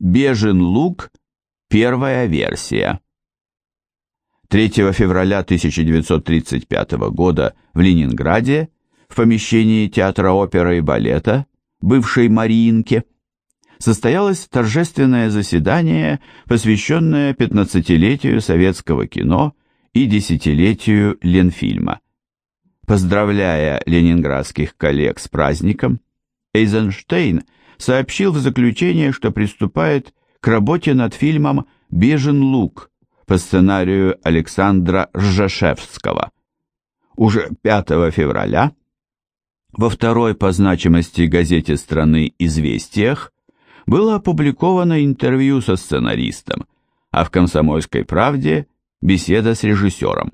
Бежен лук. Первая версия. 3 февраля 1935 года в Ленинграде в помещении Театра оперы и балета, бывшей Мариинке, состоялось торжественное заседание, посвященное 15-летию советского кино и десятилетию Ленфильма. Поздравляя ленинградских коллег с праздником, Эйзенштейн сообщил в заключение, что приступает к работе над фильмом «Бежен лук» по сценарию Александра Ржешевского. Уже 5 февраля во второй по значимости газете страны «Известиях» было опубликовано интервью со сценаристом, а в «Комсомольской правде» беседа с режиссером.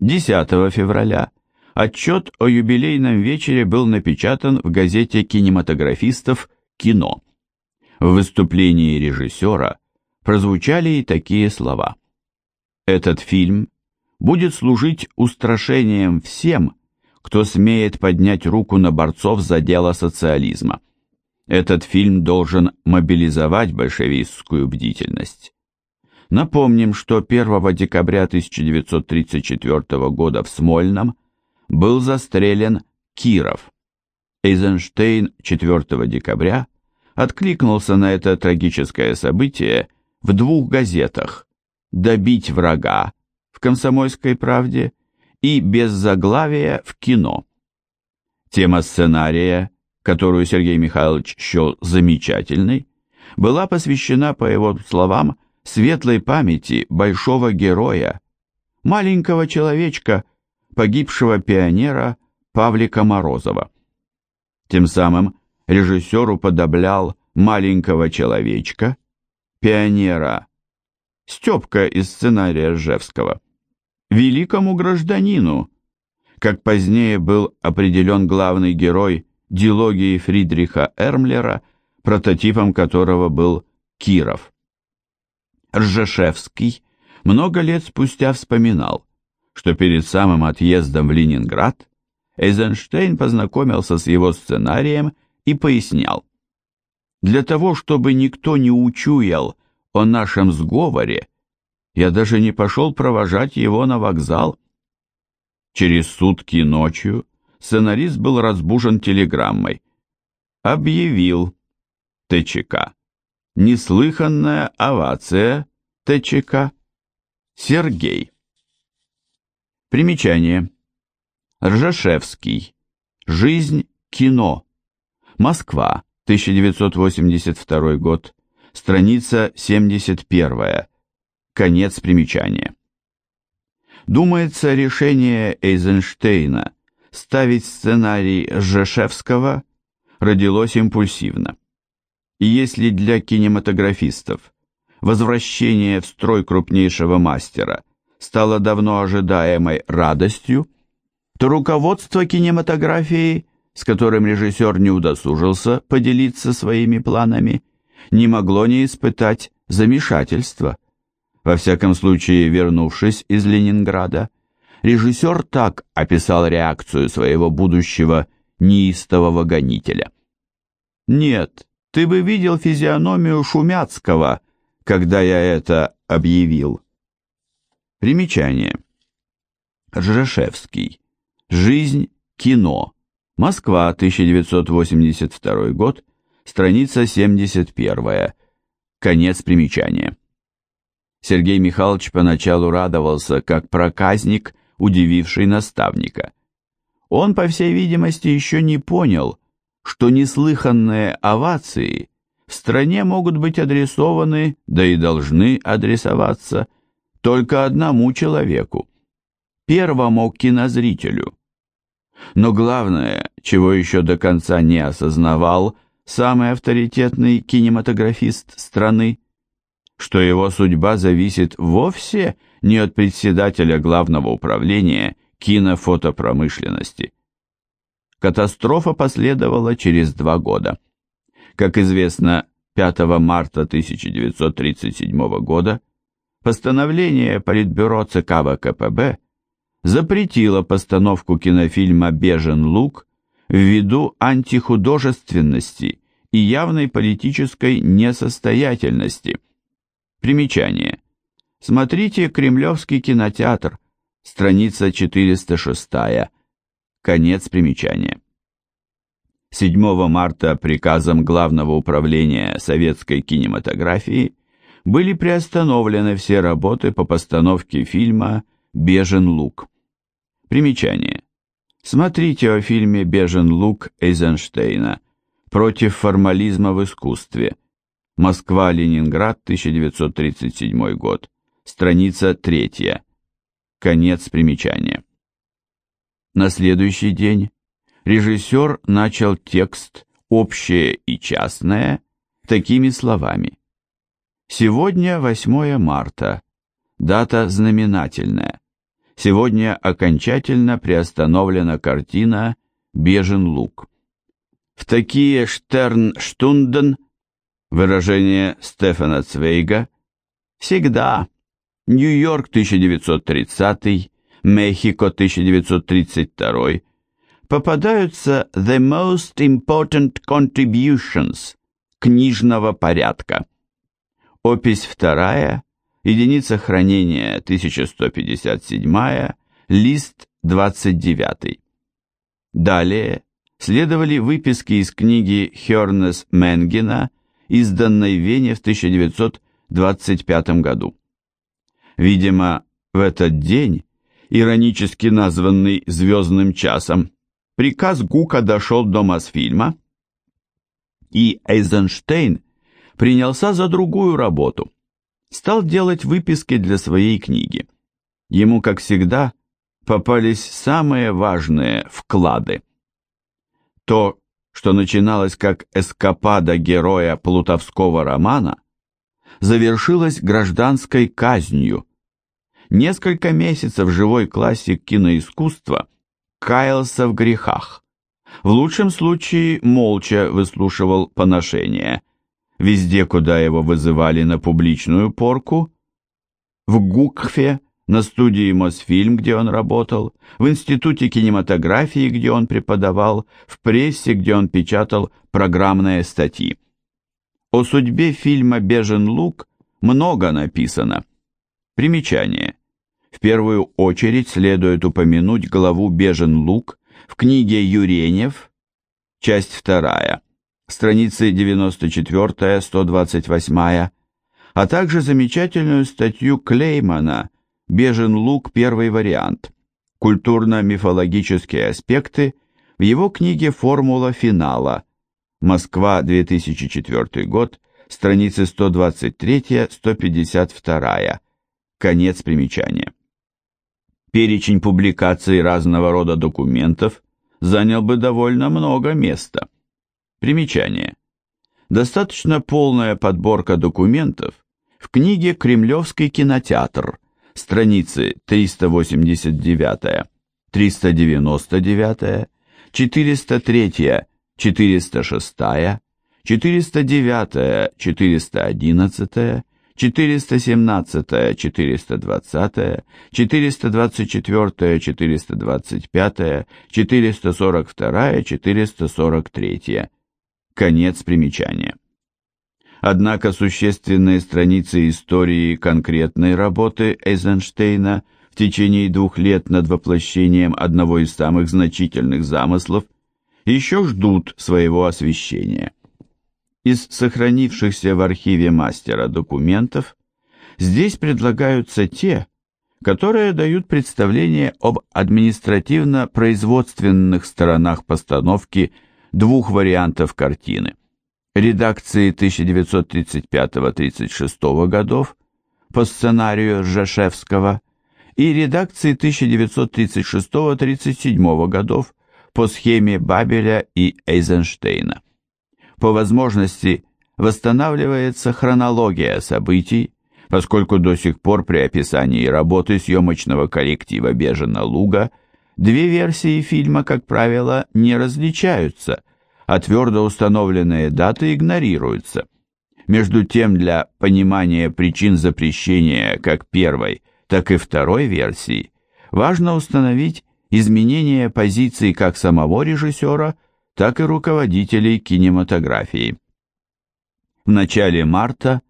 10 февраля отчет о юбилейном вечере был напечатан в газете кинематографистов «Кино». В выступлении режиссера прозвучали и такие слова. «Этот фильм будет служить устрашением всем, кто смеет поднять руку на борцов за дело социализма. Этот фильм должен мобилизовать большевистскую бдительность. Напомним, что 1 декабря 1934 года в Смольном был застрелен Киров. Эйзенштейн 4 декабря откликнулся на это трагическое событие в двух газетах «Добить врага» в «Комсомольской правде» и без заглавия в кино. Тема сценария, которую Сергей Михайлович счел замечательной, была посвящена, по его словам, светлой памяти большого героя, маленького человечка, погибшего пионера Павлика Морозова. Тем самым режиссер уподоблял маленького человечка, пионера, Степка из сценария Ржевского, великому гражданину, как позднее был определен главный герой дилогии Фридриха Эрмлера, прототипом которого был Киров. Ржешевский много лет спустя вспоминал, что перед самым отъездом в Ленинград Эйзенштейн познакомился с его сценарием и пояснял. Для того, чтобы никто не учуял о нашем сговоре, я даже не пошел провожать его на вокзал. Через сутки ночью сценарист был разбужен телеграммой. Объявил ТЧК. Неслыханная овация ТЧК. Сергей. Примечание. Ржешевский. Жизнь кино. Москва, 1982 год. Страница 71. Конец примечания. Думается, решение Эйзенштейна ставить сценарий Жешевского родилось импульсивно. И если для кинематографистов возвращение в строй крупнейшего мастера стало давно ожидаемой радостью, то руководство кинематографией, с которым режиссер не удосужился поделиться своими планами, не могло не испытать замешательства – во всяком случае, вернувшись из Ленинграда, режиссер так описал реакцию своего будущего неистового гонителя. «Нет, ты бы видел физиономию Шумяцкого, когда я это объявил». Примечание. Ржешевский. Жизнь, кино. Москва, 1982 год, страница 71. Конец примечания. Сергей Михайлович поначалу радовался, как проказник, удививший наставника. Он, по всей видимости, еще не понял, что неслыханные овации в стране могут быть адресованы, да и должны адресоваться, только одному человеку, первому кинозрителю. Но главное, чего еще до конца не осознавал самый авторитетный кинематографист страны, что его судьба зависит вовсе не от председателя главного управления кинофотопромышленности. Катастрофа последовала через два года. Как известно, 5 марта 1937 года постановление Политбюро ЦК ВКПБ запретило постановку кинофильма «Бежен лук» ввиду антихудожественности и явной политической несостоятельности. Примечание. Смотрите «Кремлевский кинотеатр», страница 406, конец примечания. 7 марта приказом Главного управления советской кинематографии были приостановлены все работы по постановке фильма «Бежен лук». Примечание. Смотрите о фильме «Бежен лук» Эйзенштейна «Против формализма в искусстве». Москва-Ленинград, 1937 год. Страница 3. Конец примечания. На следующий день режиссер начал текст «Общее и частное» такими словами. Сегодня 8 марта. Дата знаменательная. Сегодня окончательно приостановлена картина «Бежен лук». В такие Штернштунден, выражение Стефана Цвейга, всегда Нью-Йорк 1930, Мехико 1932, попадаются the most important contributions книжного порядка. Опись вторая, единица хранения 1157, лист 29. Далее следовали выписки из книги Хернес Менгена, изданной в Вене в 1925 году. Видимо, в этот день, иронически названный «звездным часом», приказ Гука дошел до Мосфильма, и Эйзенштейн принялся за другую работу. Стал делать выписки для своей книги. Ему, как всегда, попались самые важные вклады. То, что начиналось как эскапада героя плутовского романа, завершилось гражданской казнью. Несколько месяцев живой классик киноискусства – каялся в грехах. В лучшем случае молча выслушивал поношения. Везде, куда его вызывали на публичную порку, в Гукхфе, на студии Мосфильм, где он работал, в Институте кинематографии, где он преподавал, в прессе, где он печатал программные статьи. О судьбе фильма «Бежен лук» много написано. Примечание. В первую очередь следует упомянуть главу «Бежен лук» в книге Юренев, часть 2, страницы 94-128, а также замечательную статью Клеймана «Бежен лук. Первый вариант. Культурно-мифологические аспекты» в его книге «Формула финала». Москва, 2004 год, страницы 123-152. Конец примечания. Перечень публикаций разного рода документов занял бы довольно много места. Примечание. Достаточно полная подборка документов в книге «Кремлевский кинотеатр», страницы 389, 399, 403, 406, 409, 411, 417, 420, 424, 425, 442, 443. Конец примечания. Однако существенные страницы истории конкретной работы Эйзенштейна в течение двух лет над воплощением одного из самых значительных замыслов еще ждут своего освещения. Из сохранившихся в архиве мастера документов здесь предлагаются те, которые дают представление об административно-производственных сторонах постановки двух вариантов картины. Редакции 1935-36 годов по сценарию Ржешевского и редакции 1936-37 годов по схеме Бабеля и Эйзенштейна. По возможности восстанавливается хронология событий, поскольку до сих пор при описании работы съемочного коллектива Бежена Луга две версии фильма, как правило, не различаются, а твердо установленные даты игнорируются. Между тем, для понимания причин запрещения как первой, так и второй версии важно установить изменение позиций как самого режиссера, так и руководителей кинематографии. В начале марта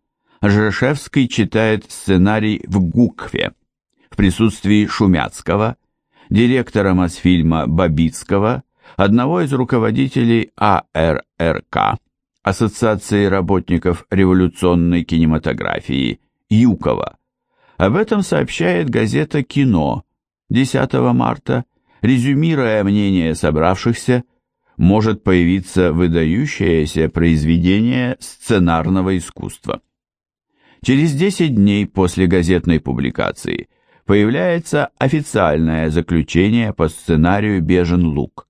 Жешевский читает сценарий в Гукве в присутствии Шумяцкого, директора Мосфильма Бабицкого, одного из руководителей АРРК, Ассоциации работников революционной кинематографии, Юкова. Об этом сообщает газета «Кино» 10 марта, резюмируя мнение собравшихся, может появиться выдающееся произведение сценарного искусства. Через 10 дней после газетной публикации появляется официальное заключение по сценарию «Бежен лук».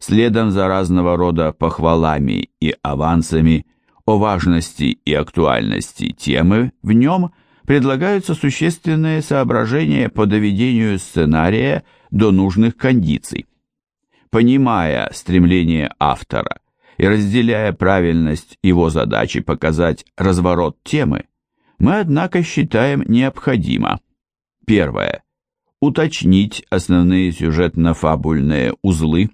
Следом за разного рода похвалами и авансами о важности и актуальности темы в нем предлагаются существенные соображения по доведению сценария до нужных кондиций. Понимая стремление автора и разделяя правильность его задачи показать разворот темы, мы, однако, считаем необходимо Первое. Уточнить основные сюжетно-фабульные узлы,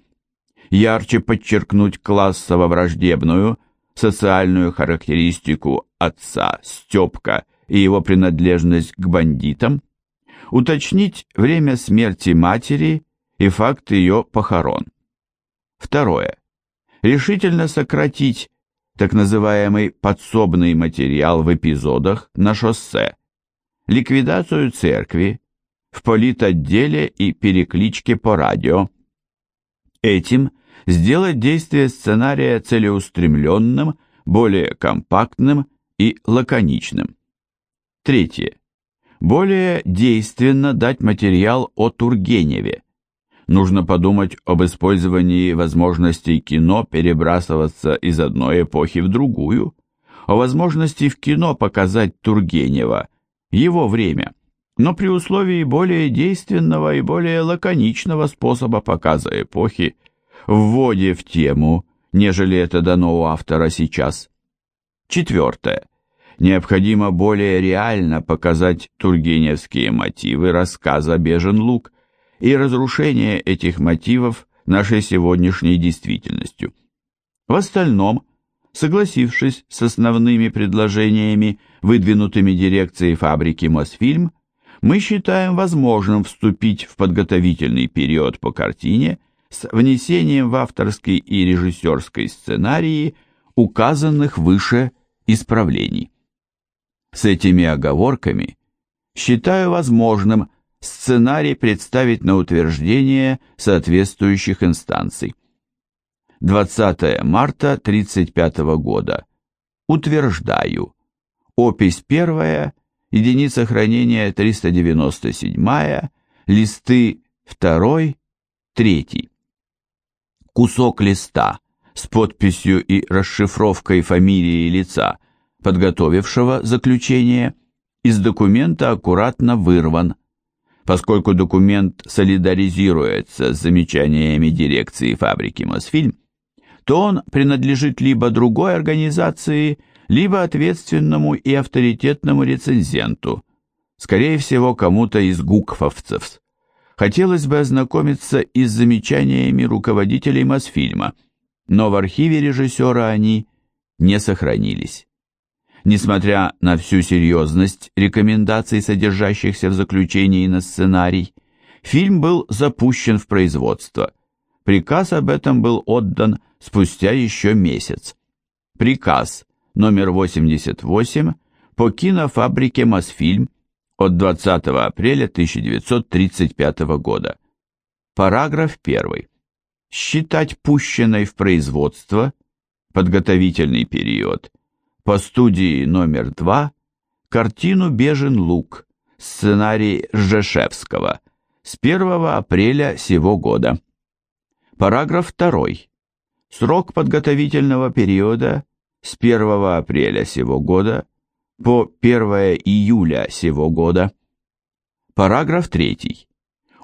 ярче подчеркнуть классово-враждебную социальную характеристику отца Степка и его принадлежность к бандитам, уточнить время смерти матери и факт ее похорон. Второе. Решительно сократить так называемый подсобный материал в эпизодах на шоссе, ликвидацию церкви, в политотделе и перекличке по радио. Этим сделать действие сценария целеустремленным, более компактным и лаконичным. Третье. Более действенно дать материал о Тургеневе. Нужно подумать об использовании возможностей кино перебрасываться из одной эпохи в другую, о возможности в кино показать Тургенева, его время, но при условии более действенного и более лаконичного способа показа эпохи, вводе в тему, нежели это дано у автора сейчас. Четвертое. Необходимо более реально показать тургеневские мотивы рассказа «Бежен лук» и разрушение этих мотивов нашей сегодняшней действительностью. В остальном, согласившись с основными предложениями, выдвинутыми дирекцией фабрики «Мосфильм», мы считаем возможным вступить в подготовительный период по картине с внесением в авторский и режиссерской сценарии указанных выше исправлений. С этими оговорками считаю возможным сценарий представить на утверждение соответствующих инстанций. 20 марта 1935 года. Утверждаю. Опись первая, единица хранения 397, листы 2, 3. Кусок листа с подписью и расшифровкой фамилии лица, подготовившего заключение, из документа аккуратно вырван, поскольку документ солидаризируется с замечаниями дирекции фабрики «Мосфильм», то он принадлежит либо другой организации, либо ответственному и авторитетному рецензенту, скорее всего, кому-то из гукфовцев. Хотелось бы ознакомиться и с замечаниями руководителей Мосфильма, но в архиве режиссера они не сохранились. Несмотря на всю серьезность рекомендаций, содержащихся в заключении на сценарий, фильм был запущен в производство. Приказ об этом был отдан спустя еще месяц. Приказ номер 88 по кинофабрике «Мосфильм» от 20 апреля 1935 года. Параграф 1. Считать пущенной в производство подготовительный период по студии номер 2 картину «Бежен лук» сценарий Ржешевского с 1 апреля сего года. Параграф 2. Срок подготовительного периода с 1 апреля сего года по 1 июля сего года. Параграф 3.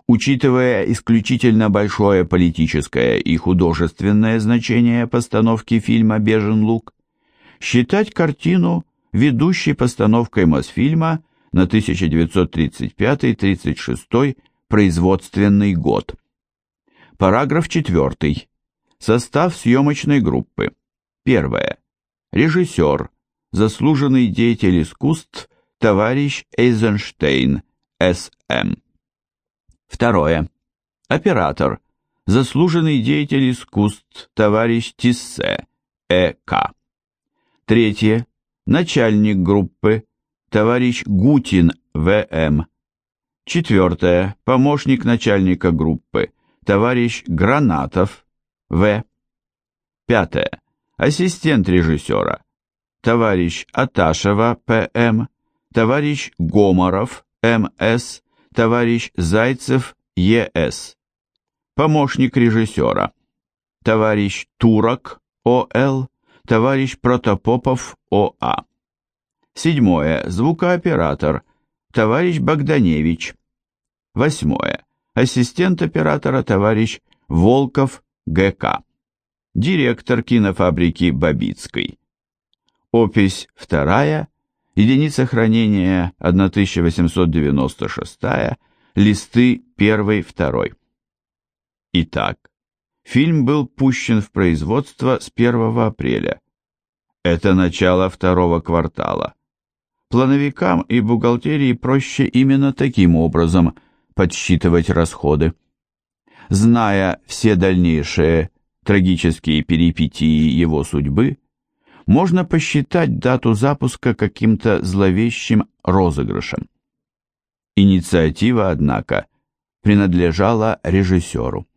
Учитывая исключительно большое политическое и художественное значение постановки фильма «Бежен лук», считать картину ведущей постановкой Мосфильма на 1935-36 производственный год. Параграф 4 Состав съемочной группы. Первое. Режиссер, заслуженный деятель искусств, товарищ Эйзенштейн, С.М. Второе. Оператор, заслуженный деятель искусств, товарищ Тиссе, Э.К. Третье. Начальник группы, товарищ Гутин, В.М. Четвертое. Помощник начальника группы, товарищ Гранатов, В. Пятое. Ассистент режиссера, товарищ Аташева, П.М., товарищ Гоморов, М.С., товарищ Зайцев, Е.С. Помощник режиссера, товарищ Турок, О.Л., товарищ Протопопов, О.А. Седьмое. Звукооператор, товарищ Богданевич. Восьмое. Ассистент оператора, товарищ Волков, Г.К. Директор кинофабрики Бабицкой. Опись вторая, единица хранения 1896, листы 1-2. Итак, фильм был пущен в производство с 1 апреля. Это начало второго квартала. Плановикам и бухгалтерии проще именно таким образом подсчитывать расходы. Зная все дальнейшие трагические перипетии его судьбы, можно посчитать дату запуска каким-то зловещим розыгрышем. Инициатива, однако, принадлежала режиссеру.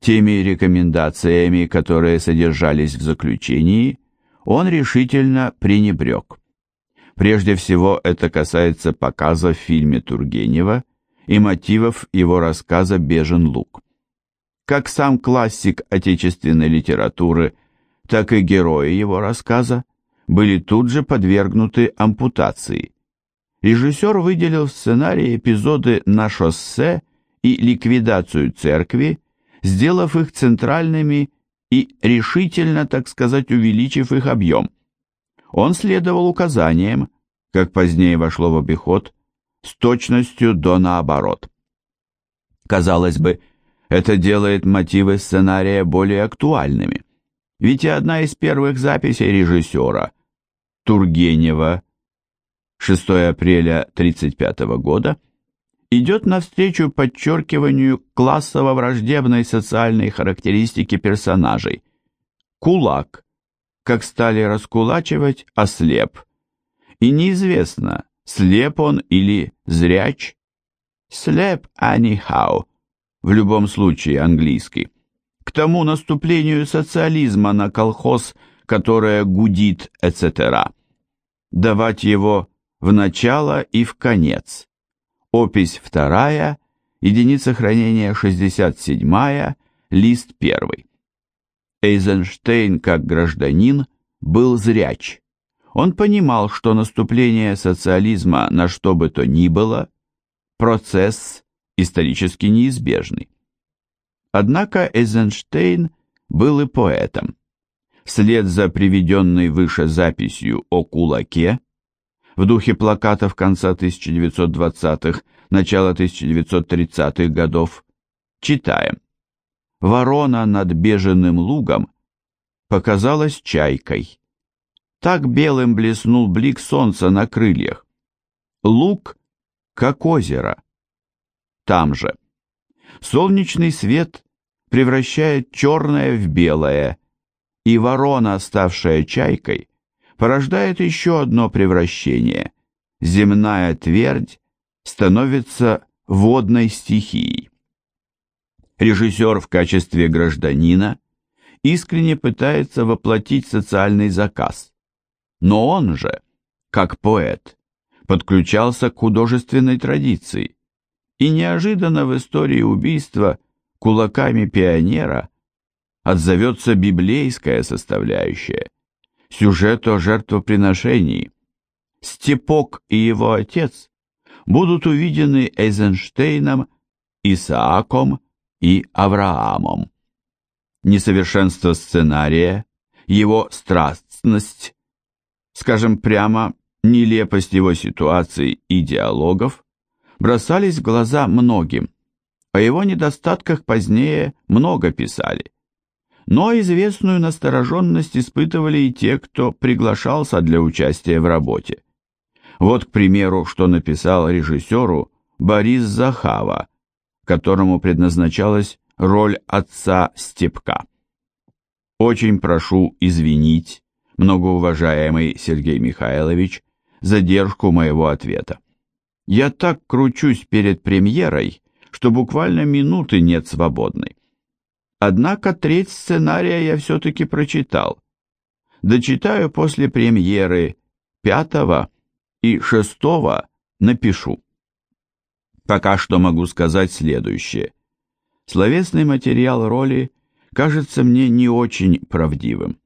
Теми рекомендациями, которые содержались в заключении, он решительно пренебрег. Прежде всего, это касается показа в фильме Тургенева и мотивов его рассказа «Бежен лук». Как сам классик отечественной литературы, так и герои его рассказа были тут же подвергнуты ампутации. Режиссер выделил в сценарии эпизоды «На шоссе» и «Ликвидацию церкви», сделав их центральными и решительно, так сказать, увеличив их объем. Он следовал указаниям, как позднее вошло в обиход, с точностью до наоборот. Казалось бы, это делает мотивы сценария более актуальными. Ведь и одна из первых записей режиссера Тургенева 6 апреля 1935 года идет навстречу подчеркиванию классово-враждебной социальной характеристики персонажей. Кулак, как стали раскулачивать, ослеп. И неизвестно, слеп он или зряч. Слеп anyhow, в любом случае английский, к тому наступлению социализма на колхоз, которое гудит, etc. Давать его в начало и в конец. Опись вторая, единица хранения 67, лист первый. Эйзенштейн, как гражданин, был зряч. Он понимал, что наступление социализма на что бы то ни было – процесс исторически неизбежный. Однако Эйзенштейн был и поэтом. Вслед за приведенной выше записью о кулаке, в духе плакатов конца 1920-х, начала 1930-х годов, читаем. Ворона над беженным лугом показалась чайкой. Так белым блеснул блик солнца на крыльях. Луг, как озеро, там же. Солнечный свет превращает черное в белое, и ворона, ставшая чайкой, порождает еще одно превращение. Земная твердь становится водной стихией. Режиссер в качестве гражданина искренне пытается воплотить социальный заказ, но он же, как поэт, подключался к художественной традиции, и неожиданно в истории убийства кулаками пионера отзовется библейская составляющая, сюжет о жертвоприношении. Степок и его отец будут увидены Эйзенштейном, Исааком и Авраамом. Несовершенство сценария, его страстность, скажем прямо, нелепость его ситуаций и диалогов бросались в глаза многим. О его недостатках позднее много писали. но известную настороженность испытывали и те, кто приглашался для участия в работе. Вот, к примеру, что написал режиссеру Борис Захава, которому предназначалась роль отца Степка. Очень прошу извинить, многоуважаемый Сергей Михайлович, задержку моего ответа. Я так кручусь перед премьерой, что буквально минуты нет свободной. Однако треть сценария я все-таки прочитал. Дочитаю после премьеры пятого и шестого напишу. Пока что могу сказать следующее. Словесный материал роли кажется мне не очень правдивым.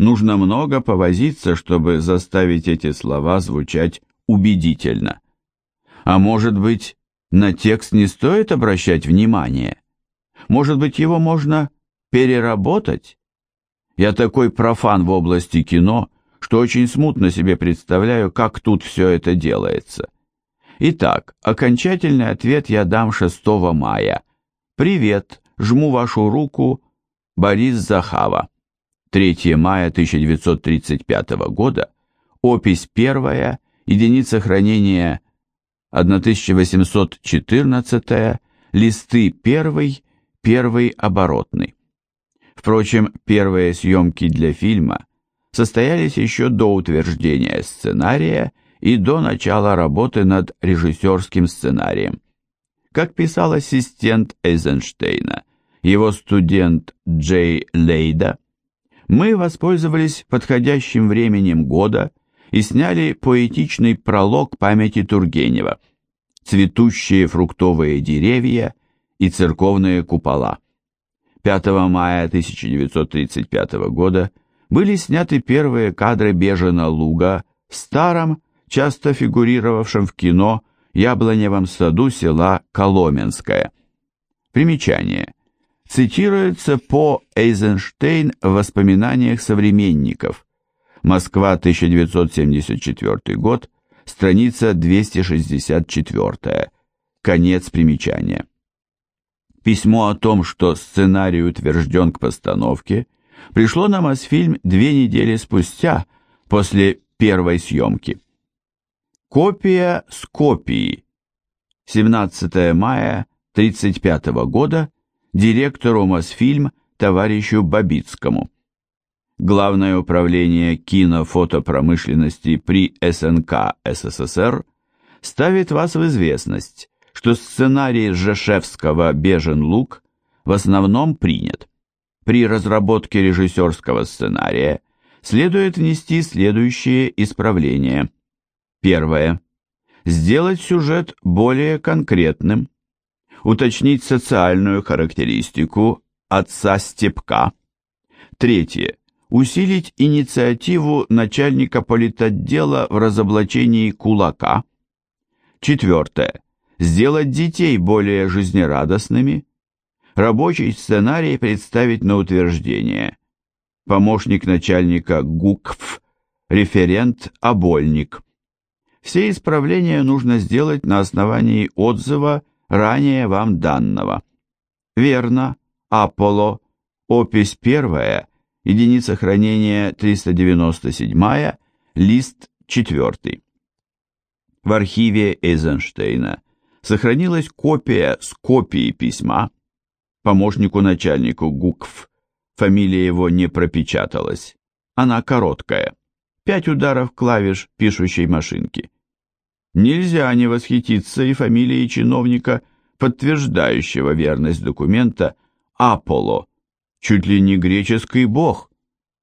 Нужно много повозиться, чтобы заставить эти слова звучать убедительно. А может быть, на текст не стоит обращать внимание? Может быть, его можно переработать? Я такой профан в области кино, что очень смутно себе представляю, как тут все это делается. Итак, окончательный ответ я дам 6 мая. Привет, жму вашу руку, Борис Захава. 3 мая 1935 года, опись первая, единица хранения 1814, листы первый, первый оборотный. Впрочем, первые съемки для фильма состоялись еще до утверждения сценария и до начала работы над режиссерским сценарием. Как писал ассистент Эйзенштейна, его студент Джей Лейда, мы воспользовались подходящим временем года и сняли поэтичный пролог памяти Тургенева «Цветущие фруктовые деревья и церковные купола». 5 мая 1935 года были сняты первые кадры Бежена луга в старом, часто фигурировавшем в кино Яблоневом саду села Коломенское. Примечание. Цитируется по Эйзенштейн в воспоминаниях современников. Москва, 1974 год, страница 264. Конец примечания. Письмо о том, что сценарий утвержден к постановке, пришло на Мосфильм две недели спустя, после первой съемки. Копия с копии. 17 мая 1935 года директору Мосфильм товарищу Бабицкому. Главное управление кинофотопромышленности при СНК СССР ставит вас в известность, что сценарий Жешевского «Бежен лук» в основном принят. При разработке режиссерского сценария следует внести следующие исправления. Первое. Сделать сюжет более конкретным. Уточнить социальную характеристику отца Степка. Третье усилить инициативу начальника политотдела в разоблачении кулака. Четвертое. Сделать детей более жизнерадостными. Рабочий сценарий представить на утверждение. Помощник начальника ГУКФ, референт Обольник. Все исправления нужно сделать на основании отзыва ранее вам данного. Верно, Аполло, опись первая, единица хранения 397, лист 4. В архиве Эйзенштейна сохранилась копия с копией письма помощнику начальнику ГУКФ. Фамилия его не пропечаталась. Она короткая. Пять ударов клавиш пишущей машинки. Нельзя не восхититься и фамилией чиновника, подтверждающего верность документа Аполло, чуть ли не греческий бог,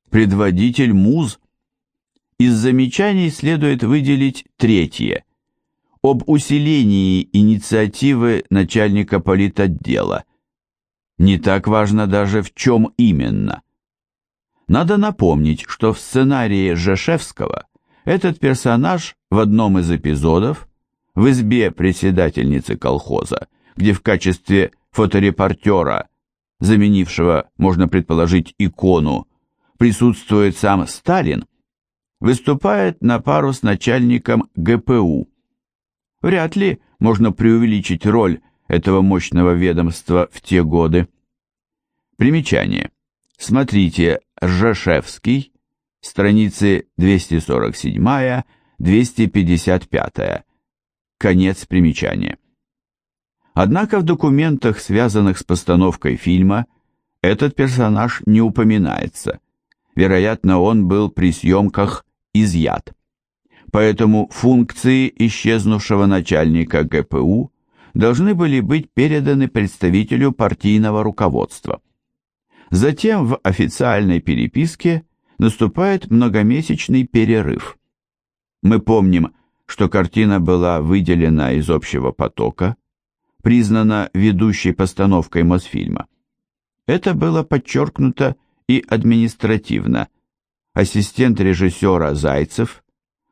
предводитель муз. Из замечаний следует выделить третье. Об усилении инициативы начальника политотдела. Не так важно даже в чем именно. Надо напомнить, что в сценарии Жешевского этот персонаж в одном из эпизодов в избе председательницы колхоза, где в качестве фоторепортера заменившего, можно предположить, икону, присутствует сам Сталин, выступает на пару с начальником ГПУ. Вряд ли можно преувеличить роль этого мощного ведомства в те годы. Примечание. Смотрите Ржешевский, страницы 247-255. Конец примечания. Однако в документах, связанных с постановкой фильма, этот персонаж не упоминается. Вероятно, он был при съемках изъят. Поэтому функции исчезнувшего начальника ГПУ должны были быть переданы представителю партийного руководства. Затем в официальной переписке наступает многомесячный перерыв. Мы помним, что картина была выделена из общего потока, признана ведущей постановкой Мосфильма. Это было подчеркнуто и административно. Ассистент режиссера Зайцев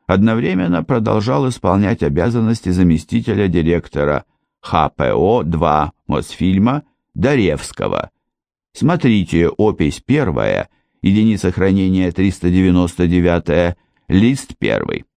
одновременно продолжал исполнять обязанности заместителя директора ХПО-2 Мосфильма Даревского. Смотрите опись первая, единица хранения 399, лист первый.